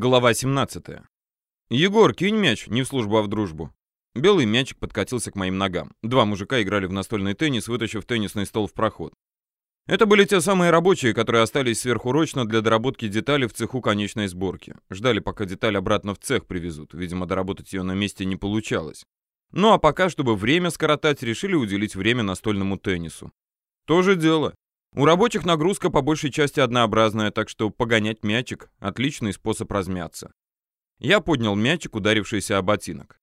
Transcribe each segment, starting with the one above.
Глава 17. «Егор, кинь мяч, не в службу, а в дружбу». Белый мячик подкатился к моим ногам. Два мужика играли в настольный теннис, вытащив теннисный стол в проход. Это были те самые рабочие, которые остались сверхурочно для доработки детали в цеху конечной сборки. Ждали, пока деталь обратно в цех привезут. Видимо, доработать ее на месте не получалось. Ну а пока, чтобы время скоротать, решили уделить время настольному теннису. То же дело. У рабочих нагрузка по большей части однообразная, так что погонять мячик — отличный способ размяться. Я поднял мячик, ударившийся о ботинок.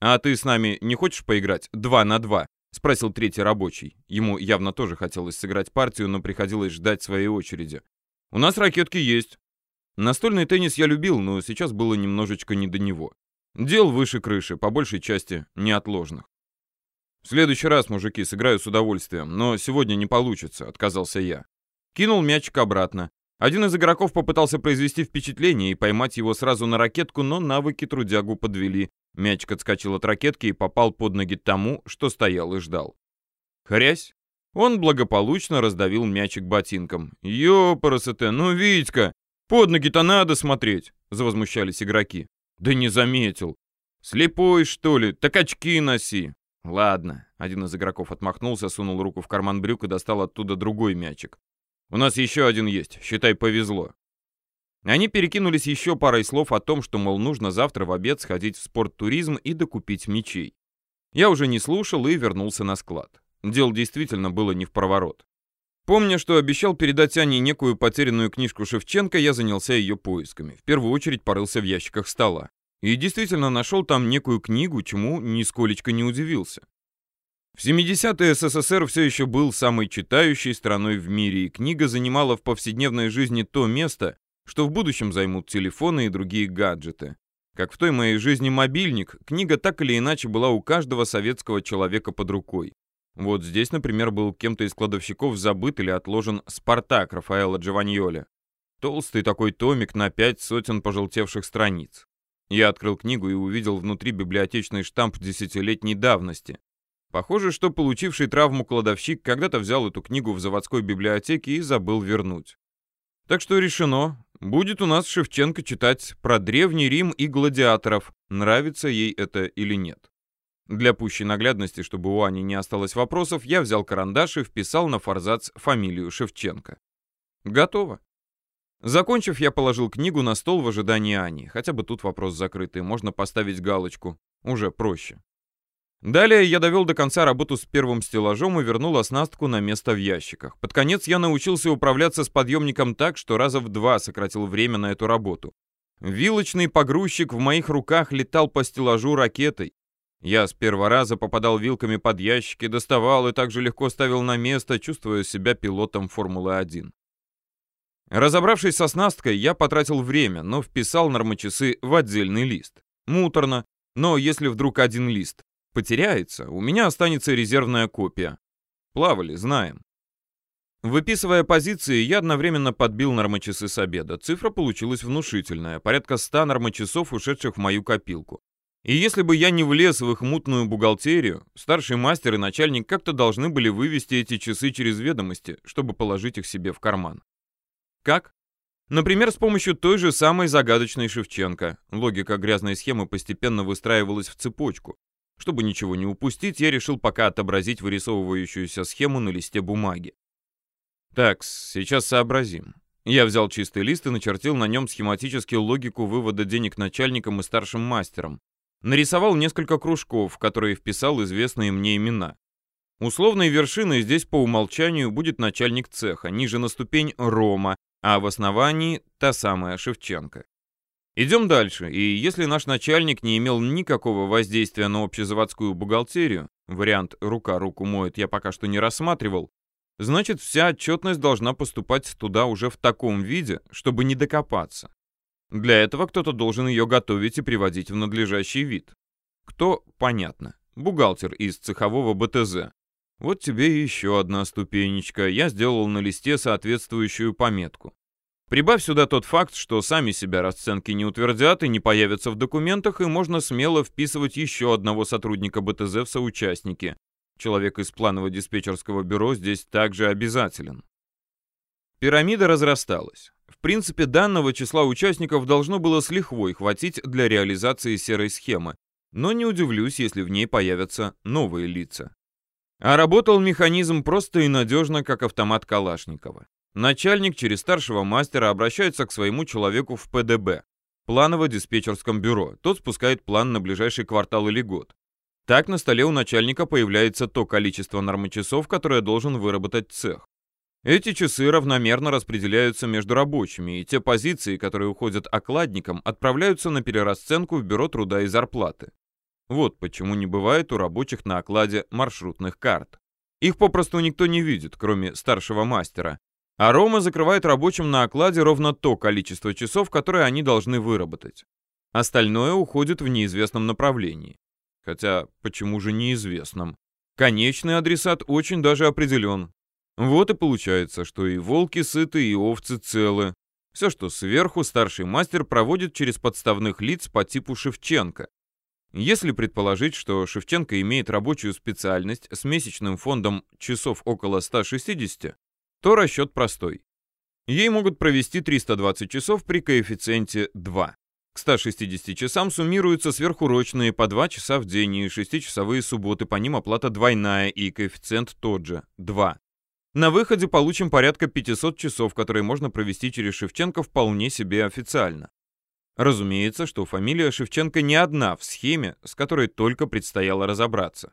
«А ты с нами не хочешь поиграть? Два на два?» — спросил третий рабочий. Ему явно тоже хотелось сыграть партию, но приходилось ждать своей очереди. «У нас ракетки есть». Настольный теннис я любил, но сейчас было немножечко не до него. Дел выше крыши, по большей части неотложных. «В следующий раз, мужики, сыграю с удовольствием, но сегодня не получится», — отказался я. Кинул мячик обратно. Один из игроков попытался произвести впечатление и поймать его сразу на ракетку, но навыки трудягу подвели. Мячик отскочил от ракетки и попал под ноги тому, что стоял и ждал. Хрясь! Он благополучно раздавил мячик ботинком. «Ёпарасоте, ну, Витька, под ноги-то надо смотреть!» — завозмущались игроки. «Да не заметил. Слепой, что ли? Так очки носи!» «Ладно». Один из игроков отмахнулся, сунул руку в карман брюк и достал оттуда другой мячик. «У нас еще один есть. Считай, повезло». Они перекинулись еще парой слов о том, что, мол, нужно завтра в обед сходить в спорттуризм и докупить мечей. Я уже не слушал и вернулся на склад. Дело действительно было не в проворот. Помня, что обещал передать Ане некую потерянную книжку Шевченко, я занялся ее поисками. В первую очередь порылся в ящиках стола. И действительно нашел там некую книгу, чему нисколечко не удивился. В 70-е СССР все еще был самой читающей страной в мире, и книга занимала в повседневной жизни то место, что в будущем займут телефоны и другие гаджеты. Как в той моей жизни мобильник, книга так или иначе была у каждого советского человека под рукой. Вот здесь, например, был кем-то из кладовщиков забыт или отложен «Спартак» Рафаэла Джованьоли. Толстый такой томик на пять сотен пожелтевших страниц. Я открыл книгу и увидел внутри библиотечный штамп десятилетней давности. Похоже, что получивший травму кладовщик когда-то взял эту книгу в заводской библиотеке и забыл вернуть. Так что решено, будет у нас Шевченко читать про Древний Рим и гладиаторов, нравится ей это или нет. Для пущей наглядности, чтобы у Ани не осталось вопросов, я взял карандаш и вписал на форзац фамилию Шевченко. Готово. Закончив, я положил книгу на стол в ожидании Ани. Хотя бы тут вопрос закрытый, можно поставить галочку. Уже проще. Далее я довел до конца работу с первым стеллажом и вернул оснастку на место в ящиках. Под конец я научился управляться с подъемником так, что раза в два сократил время на эту работу. Вилочный погрузчик в моих руках летал по стеллажу ракетой. Я с первого раза попадал вилками под ящики, доставал и также легко ставил на место, чувствуя себя пилотом Формулы-1. Разобравшись со снасткой, я потратил время, но вписал нормочасы в отдельный лист. Муторно, но если вдруг один лист потеряется, у меня останется резервная копия. Плавали, знаем. Выписывая позиции, я одновременно подбил нормочасы с обеда. Цифра получилась внушительная, порядка 100 нормочасов, ушедших в мою копилку. И если бы я не влез в их мутную бухгалтерию, старший мастер и начальник как-то должны были вывести эти часы через ведомости, чтобы положить их себе в карман. Как? Например, с помощью той же самой загадочной Шевченко. Логика грязной схемы постепенно выстраивалась в цепочку. Чтобы ничего не упустить, я решил пока отобразить вырисовывающуюся схему на листе бумаги. Так, сейчас сообразим. Я взял чистый лист и начертил на нем схематически логику вывода денег начальникам и старшим мастерам. Нарисовал несколько кружков, в которые вписал известные мне имена. Условной вершиной здесь по умолчанию будет начальник цеха, ниже на ступень Рома, а в основании та самая Шевченко. Идем дальше, и если наш начальник не имел никакого воздействия на общезаводскую бухгалтерию, вариант «рука руку моет» я пока что не рассматривал, значит вся отчетность должна поступать туда уже в таком виде, чтобы не докопаться. Для этого кто-то должен ее готовить и приводить в надлежащий вид. Кто? Понятно. Бухгалтер из цехового БТЗ. Вот тебе еще одна ступенечка. Я сделал на листе соответствующую пометку. Прибавь сюда тот факт, что сами себя расценки не утвердят и не появятся в документах, и можно смело вписывать еще одного сотрудника БТЗ в соучастники. Человек из планово-диспетчерского бюро здесь также обязателен. Пирамида разрасталась. В принципе, данного числа участников должно было с лихвой хватить для реализации серой схемы, но не удивлюсь, если в ней появятся новые лица. А работал механизм просто и надежно, как автомат Калашникова. Начальник через старшего мастера обращается к своему человеку в ПДБ, планово-диспетчерском бюро. Тот спускает план на ближайший квартал или год. Так на столе у начальника появляется то количество нормочасов, которое должен выработать цех. Эти часы равномерно распределяются между рабочими, и те позиции, которые уходят окладникам, отправляются на перерасценку в бюро труда и зарплаты. Вот почему не бывает у рабочих на окладе маршрутных карт. Их попросту никто не видит, кроме старшего мастера. А Рома закрывает рабочим на окладе ровно то количество часов, которые они должны выработать. Остальное уходит в неизвестном направлении. Хотя, почему же неизвестном? Конечный адресат очень даже определен. Вот и получается, что и волки сыты, и овцы целы. Все, что сверху, старший мастер проводит через подставных лиц по типу Шевченко. Если предположить, что Шевченко имеет рабочую специальность с месячным фондом часов около 160, то расчет простой. Ей могут провести 320 часов при коэффициенте 2. К 160 часам суммируются сверхурочные по 2 часа в день и 6-часовые субботы, по ним оплата двойная и коэффициент тот же – 2. На выходе получим порядка 500 часов, которые можно провести через Шевченко вполне себе официально. Разумеется, что фамилия Шевченко не одна в схеме, с которой только предстояло разобраться.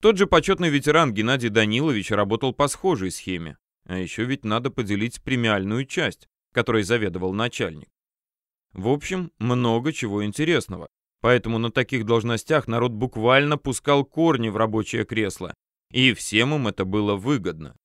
Тот же почетный ветеран Геннадий Данилович работал по схожей схеме. А еще ведь надо поделить премиальную часть, которой заведовал начальник. В общем, много чего интересного. Поэтому на таких должностях народ буквально пускал корни в рабочее кресло. И всем им это было выгодно.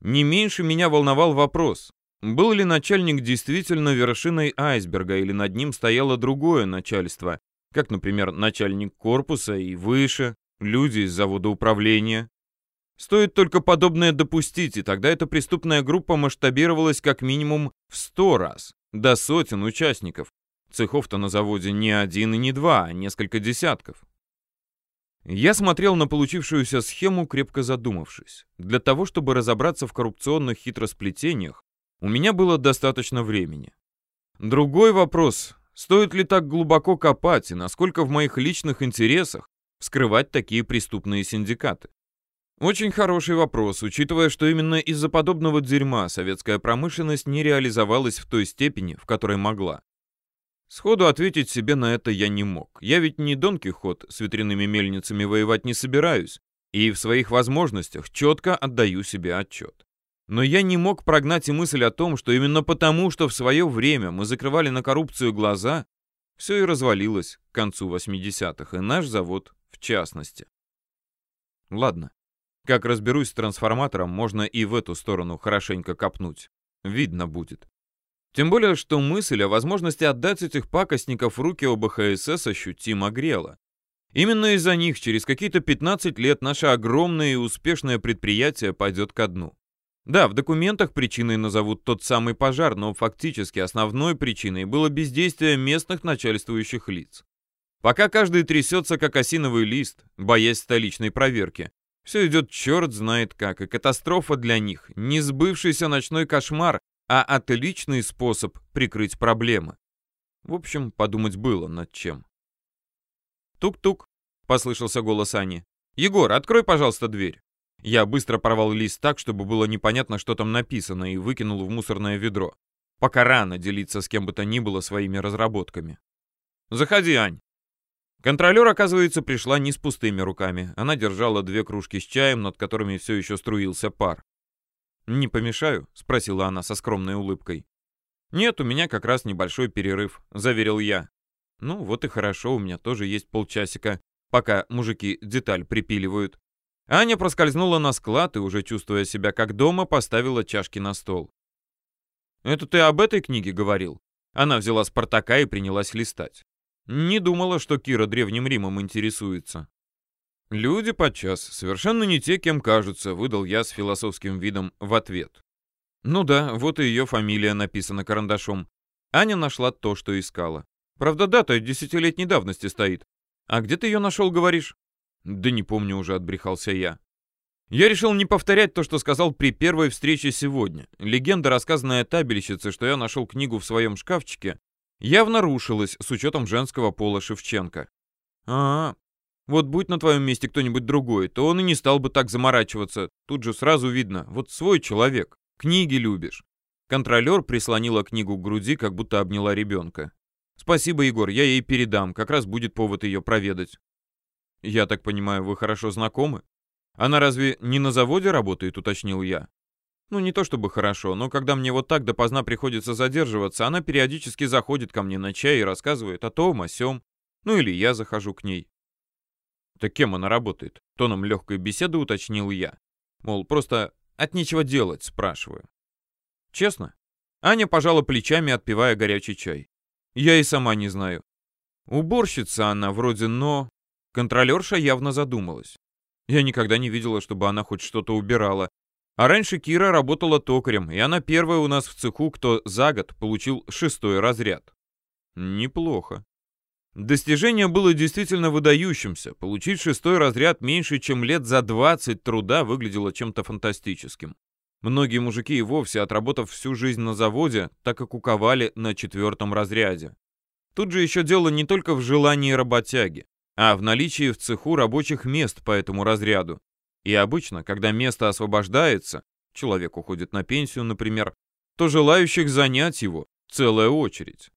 Не меньше меня волновал вопрос, был ли начальник действительно вершиной айсберга или над ним стояло другое начальство, как, например, начальник корпуса и выше, люди из завода управления. Стоит только подобное допустить, и тогда эта преступная группа масштабировалась как минимум в сто раз, до сотен участников. Цехов-то на заводе не один и не два, а несколько десятков. Я смотрел на получившуюся схему, крепко задумавшись. Для того, чтобы разобраться в коррупционных хитросплетениях, у меня было достаточно времени. Другой вопрос, стоит ли так глубоко копать и насколько в моих личных интересах вскрывать такие преступные синдикаты? Очень хороший вопрос, учитывая, что именно из-за подобного дерьма советская промышленность не реализовалась в той степени, в которой могла. Сходу ответить себе на это я не мог. Я ведь не Дон Кихот, с ветряными мельницами воевать не собираюсь, и в своих возможностях четко отдаю себе отчет. Но я не мог прогнать и мысль о том, что именно потому, что в свое время мы закрывали на коррупцию глаза, все и развалилось к концу 80-х, и наш завод в частности. Ладно, как разберусь с трансформатором, можно и в эту сторону хорошенько копнуть. Видно будет. Тем более, что мысль о возможности отдать этих пакостников в руки ОБХСС ощутимо грела. Именно из-за них через какие-то 15 лет наше огромное и успешное предприятие пойдет ко дну. Да, в документах причиной назовут тот самый пожар, но фактически основной причиной было бездействие местных начальствующих лиц. Пока каждый трясется, как осиновый лист, боясь столичной проверки, все идет черт знает как, и катастрофа для них, не сбывшийся ночной кошмар, а отличный способ прикрыть проблемы. В общем, подумать было над чем. «Тук-тук», — послышался голос Ани. «Егор, открой, пожалуйста, дверь». Я быстро порвал лист так, чтобы было непонятно, что там написано, и выкинул в мусорное ведро. Пока рано делиться с кем бы то ни было своими разработками. «Заходи, Ань». Контролер, оказывается, пришла не с пустыми руками. Она держала две кружки с чаем, над которыми все еще струился пар. «Не помешаю?» — спросила она со скромной улыбкой. «Нет, у меня как раз небольшой перерыв», — заверил я. «Ну, вот и хорошо, у меня тоже есть полчасика, пока мужики деталь припиливают». Аня проскользнула на склад и, уже чувствуя себя как дома, поставила чашки на стол. «Это ты об этой книге говорил?» Она взяла Спартака и принялась листать. Не думала, что Кира Древним Римом интересуется. «Люди подчас совершенно не те, кем кажутся», — выдал я с философским видом в ответ. Ну да, вот и ее фамилия написана карандашом. Аня нашла то, что искала. Правда, дата десятилетней давности стоит. А где ты ее нашел, говоришь? Да не помню уже, отбрехался я. Я решил не повторять то, что сказал при первой встрече сегодня. Легенда, рассказанная табельщице, что я нашел книгу в своем шкафчике, явно рушилась с учетом женского пола Шевченко. А, вот будь на твоем месте кто-нибудь другой, то он и не стал бы так заморачиваться. Тут же сразу видно, вот свой человек, книги любишь. Контролер прислонила книгу к груди, как будто обняла ребенка. «Спасибо, Егор, я ей передам, как раз будет повод ее проведать». «Я так понимаю, вы хорошо знакомы?» «Она разве не на заводе работает?» — уточнил я. «Ну, не то чтобы хорошо, но когда мне вот так допоздна приходится задерживаться, она периодически заходит ко мне на чай и рассказывает о том, о сём. Ну или я захожу к ней». «Так кем она работает?» — тоном легкой беседы уточнил я. Мол, просто от нечего делать, спрашиваю. Честно? Аня пожала плечами, отпивая горячий чай. Я и сама не знаю. Уборщица она вроде, но... Контролерша явно задумалась. Я никогда не видела, чтобы она хоть что-то убирала. А раньше Кира работала токарем, и она первая у нас в цеху, кто за год получил шестой разряд. Неплохо. Достижение было действительно выдающимся. Получить шестой разряд меньше, чем лет за 20 труда выглядело чем-то фантастическим. Многие мужики и вовсе, отработав всю жизнь на заводе, так и куковали на четвертом разряде. Тут же еще дело не только в желании работяги а в наличии в цеху рабочих мест по этому разряду. И обычно, когда место освобождается, человек уходит на пенсию, например, то желающих занять его целая очередь.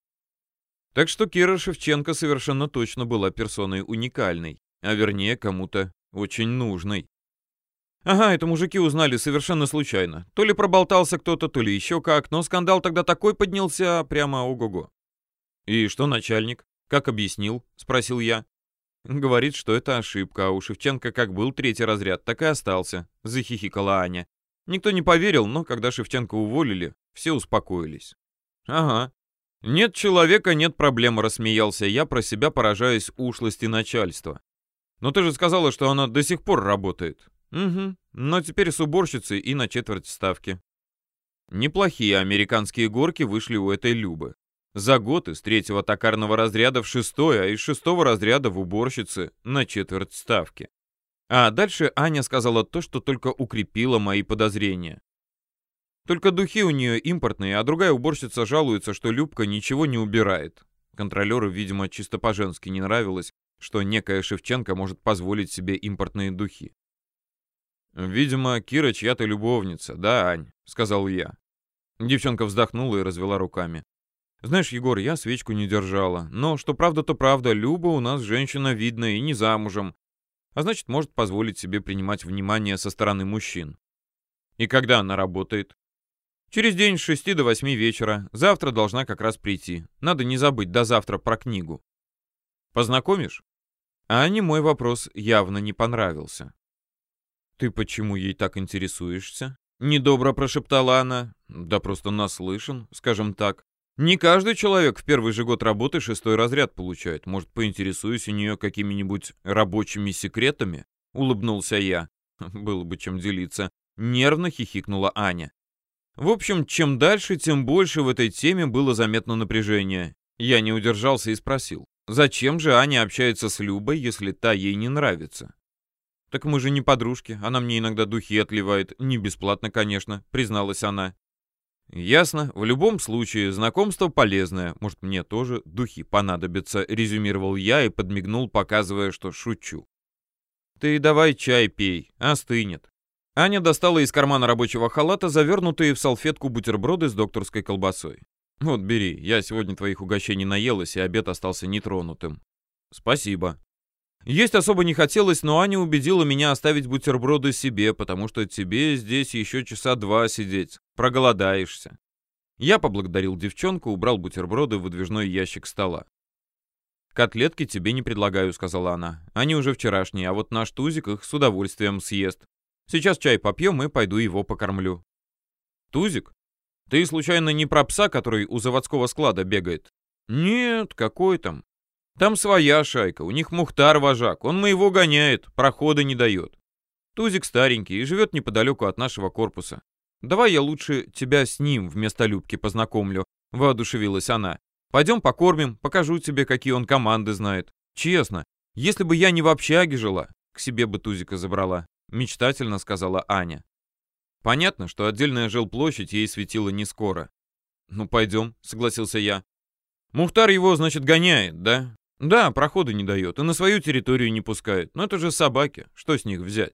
Так что Кира Шевченко совершенно точно была персоной уникальной, а вернее кому-то очень нужной. Ага, это мужики узнали совершенно случайно. То ли проболтался кто-то, то ли еще как, но скандал тогда такой поднялся, прямо ого-го. «И что начальник? Как объяснил?» — спросил я. Говорит, что это ошибка, а у Шевченко как был третий разряд, так и остался, захихикала Аня. Никто не поверил, но когда Шевченко уволили, все успокоились. Ага. Нет человека, нет проблем, рассмеялся я, про себя поражаясь ушлости начальства. Но ты же сказала, что она до сих пор работает. Угу, но теперь с уборщицей и на четверть ставки. Неплохие американские горки вышли у этой Любы. За год из третьего токарного разряда в шестой, а из шестого разряда в уборщице на четверть ставки. А дальше Аня сказала то, что только укрепило мои подозрения. Только духи у нее импортные, а другая уборщица жалуется, что Любка ничего не убирает. Контролеру, видимо, чисто по-женски не нравилось, что некая Шевченко может позволить себе импортные духи. «Видимо, Кира чья-то любовница, да, Ань?» — сказал я. Девчонка вздохнула и развела руками. Знаешь, Егор, я свечку не держала. Но что правда, то правда. Люба у нас женщина видная и не замужем. А значит, может позволить себе принимать внимание со стороны мужчин. И когда она работает? Через день с 6 до 8 вечера. Завтра должна как раз прийти. Надо не забыть до завтра про книгу. Познакомишь? А Ане мой вопрос явно не понравился. «Ты почему ей так интересуешься?» Недобро прошептала она. «Да просто наслышан, скажем так. Не каждый человек в первый же год работы шестой разряд получает. Может, поинтересуюсь у нее какими-нибудь рабочими секретами? Улыбнулся я. Было бы чем делиться. Нервно хихикнула Аня. В общем, чем дальше, тем больше в этой теме было заметно напряжение. Я не удержался и спросил. Зачем же Аня общается с Любой, если та ей не нравится? Так мы же не подружки, она мне иногда духи отливает, не бесплатно, конечно, призналась она. «Ясно. В любом случае, знакомство полезное. Может, мне тоже духи понадобятся», — резюмировал я и подмигнул, показывая, что шучу. «Ты давай чай пей, остынет». Аня достала из кармана рабочего халата завернутые в салфетку бутерброды с докторской колбасой. «Вот, бери, я сегодня твоих угощений наелась, и обед остался нетронутым». «Спасибо», есть особо не хотелось, но Аня убедила меня оставить бутерброды себе, потому что тебе здесь еще часа два сидеть. Проголодаешься. Я поблагодарил девчонку, убрал бутерброды в выдвижной ящик стола. «Котлетки тебе не предлагаю», — сказала она. «Они уже вчерашние, а вот наш Тузик их с удовольствием съест. Сейчас чай попьем и пойду его покормлю». «Тузик? Ты случайно не про пса, который у заводского склада бегает?» «Нет, какой там. Там своя шайка, у них Мухтар вожак, он моего гоняет, прохода не дает. Тузик старенький и живет неподалеку от нашего корпуса. Давай я лучше тебя с ним вместо Любки познакомлю, воодушевилась она. Пойдем покормим, покажу тебе, какие он команды знает. Честно, если бы я не в общаге жила, к себе бы Тузика забрала. мечтательно сказала Аня. Понятно, что отдельная жилплощадь ей светила не скоро. «Ну, пойдем», — согласился я. «Мухтар его, значит, гоняет, да?» «Да, прохода не дает, и на свою территорию не пускает. Но это же собаки, что с них взять?»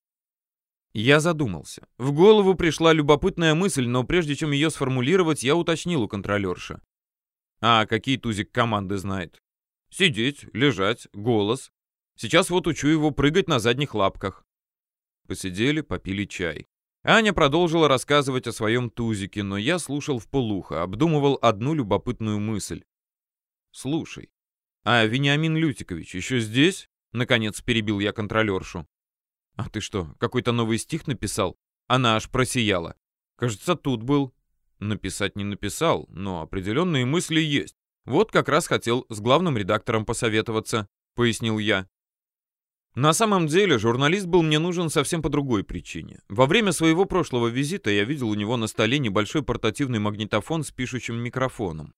Я задумался. В голову пришла любопытная мысль, но прежде чем ее сформулировать, я уточнил у контролерши. «А какие Тузик команды знает?» «Сидеть, лежать, голос. Сейчас вот учу его прыгать на задних лапках». Посидели, попили чай. Аня продолжила рассказывать о своем тузике, но я слушал вполуха, обдумывал одну любопытную мысль. «Слушай, а Вениамин Лютикович еще здесь?» Наконец перебил я контролершу. «А ты что, какой-то новый стих написал?» Она аж просияла. «Кажется, тут был». Написать не написал, но определенные мысли есть. Вот как раз хотел с главным редактором посоветоваться, пояснил я. На самом деле, журналист был мне нужен совсем по другой причине. Во время своего прошлого визита я видел у него на столе небольшой портативный магнитофон с пишущим микрофоном.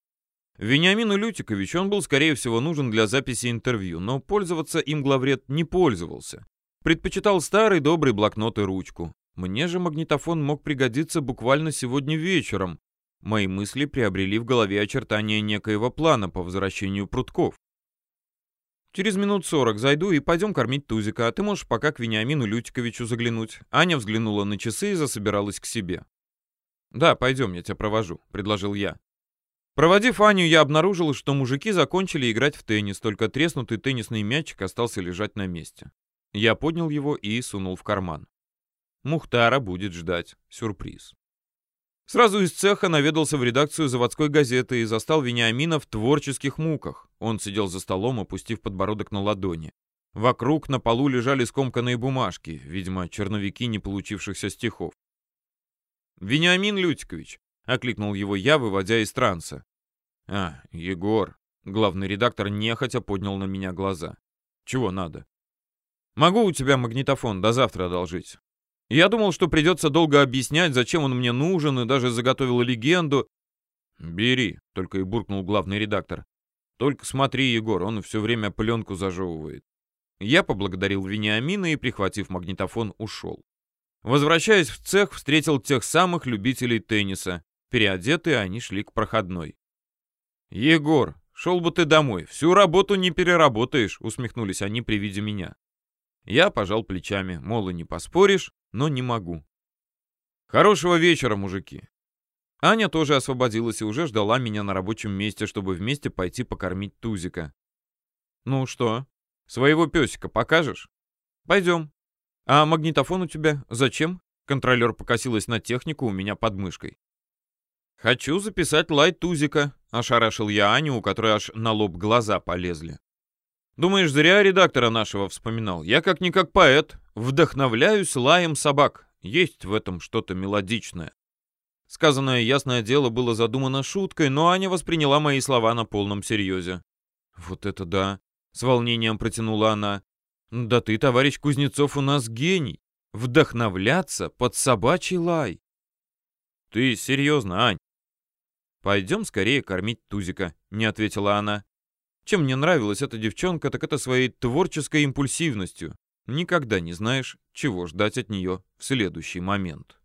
Вениамину Лютиковичу он был, скорее всего, нужен для записи интервью, но пользоваться им главред не пользовался. Предпочитал старый добрый блокнот и ручку. Мне же магнитофон мог пригодиться буквально сегодня вечером. Мои мысли приобрели в голове очертания некоего плана по возвращению прутков. Через минут сорок зайду и пойдем кормить Тузика, а ты можешь пока к Вениамину Лютиковичу заглянуть». Аня взглянула на часы и засобиралась к себе. «Да, пойдем, я тебя провожу», — предложил я. Проводив Аню, я обнаружил, что мужики закончили играть в теннис, только треснутый теннисный мячик остался лежать на месте. Я поднял его и сунул в карман. Мухтара будет ждать сюрприз. Сразу из цеха наведался в редакцию заводской газеты и застал Вениамина в творческих муках. Он сидел за столом, опустив подбородок на ладони. Вокруг на полу лежали скомканные бумажки, видимо, черновики не получившихся стихов. «Вениамин Лютикович», — окликнул его я, выводя из транса. «А, Егор», — главный редактор нехотя поднял на меня глаза. «Чего надо?» «Могу у тебя магнитофон до завтра одолжить. Я думал, что придется долго объяснять, зачем он мне нужен, и даже заготовил легенду. «Бери», — только и буркнул главный редактор. «Только смотри, Егор, он все время пленку зажевывает». Я поблагодарил Вениамина и, прихватив магнитофон, ушел. Возвращаясь в цех, встретил тех самых любителей тенниса. Переодетые они шли к проходной. «Егор, шел бы ты домой, всю работу не переработаешь», — усмехнулись они при виде меня. Я пожал плечами, мол, и не поспоришь, но не могу. Хорошего вечера, мужики. Аня тоже освободилась и уже ждала меня на рабочем месте, чтобы вместе пойти покормить Тузика. Ну что, своего песика покажешь? Пойдем. А магнитофон у тебя зачем? Контролер покосилась на технику у меня под мышкой. «Хочу записать лай Тузика», — ошарашил я Аню, у которой аж на лоб глаза полезли. «Думаешь, зря редактора нашего вспоминал? Я как-никак поэт, Вдохновляюсь лаем собак. Есть в этом что-то мелодичное. Сказанное ясное дело было задумано шуткой, но Аня восприняла мои слова на полном серьезе. «Вот это да!» — с волнением протянула она. «Да ты, товарищ Кузнецов, у нас гений! Вдохновляться под собачий лай!» «Ты серьезно, Ань?» «Пойдем скорее кормить Тузика», — не ответила она. Чем мне нравилась эта девчонка, так это своей творческой импульсивностью. Никогда не знаешь, чего ждать от нее в следующий момент.